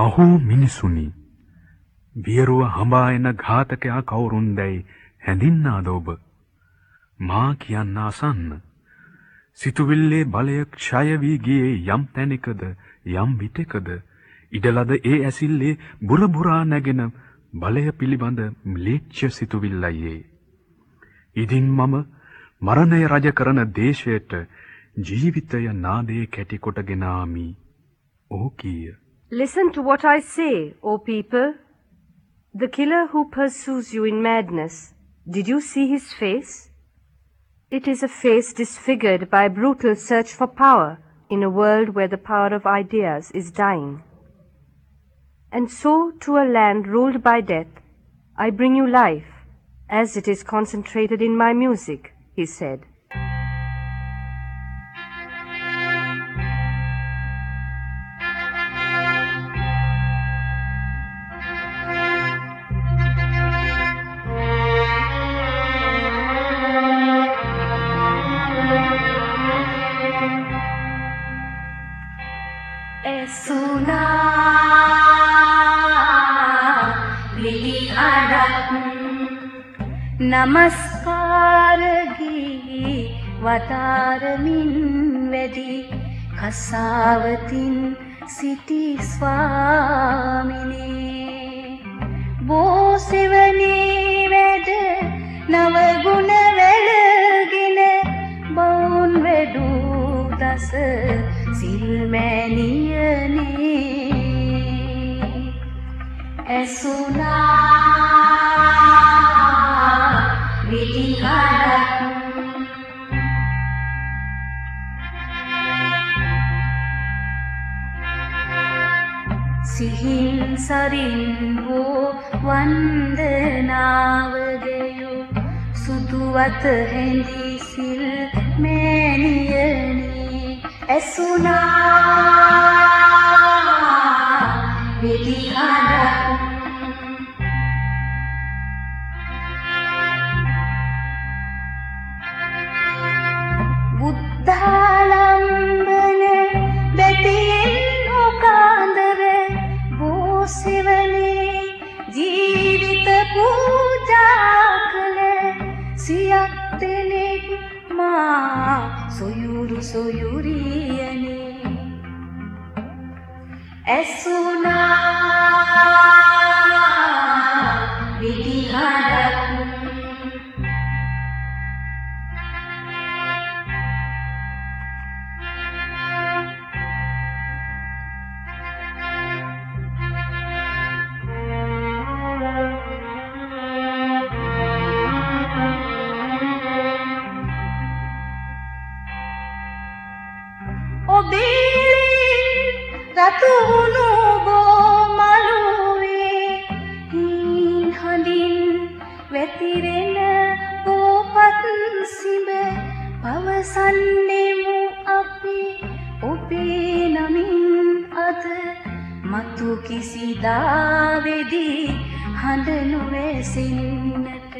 අහෝ මිනිසුනි. වියරුව හඹා එන ඝාතකයා කවුරුන්දැයි හැඳින්නාද ඔබ? මා කියන්න අසන්න. සිතුවිල්ලේ බලය ක්ෂය වී ගියේ යම් තැනකද යම් විටකද? ඉඩලද ඒ ඇසිල්ලේ බුරබුරා නැගෙන බලය පිළිබඳ ම්ලේච්ඡ සිතුවිල්ලයි ඉදින් මම මරණය රජ කරන දේශයට ජීවිතය නාදයේ කැටි කොටගෙන ආමි. ඕ කීය. Listen to what I say, O people. The killer who pursues you in madness, did you see his face? It is a face disfigured by a brutal search for power in a world where the power of ideas is dying. And so to a land ruled by death, I bring you life, as it is concentrated in my music, he said. නමස්කාරගී වතාරමින් වැඩි කසාවතින් සිටි ස්වාමිනේ බෝසෙවනේ වැඩ නවගුණ ඇසුනා සිහින් සරින් වූ වන්දනාවගයු සුදුවත හැඳි සිල් මෑණියනි. ඇසුනා සියක් දෙනෙක් මා සොයුරු සොයුරියනේ. ඇසුනා රතුුණු බෝමලුවේ හීන් හඳින් වැතිරෙන පෝපත් සිඹ පවසන්නෙමු අපි ඔබේ නමින් අද මතු කිසිදාවෙදී හඳ නොවැසින්නට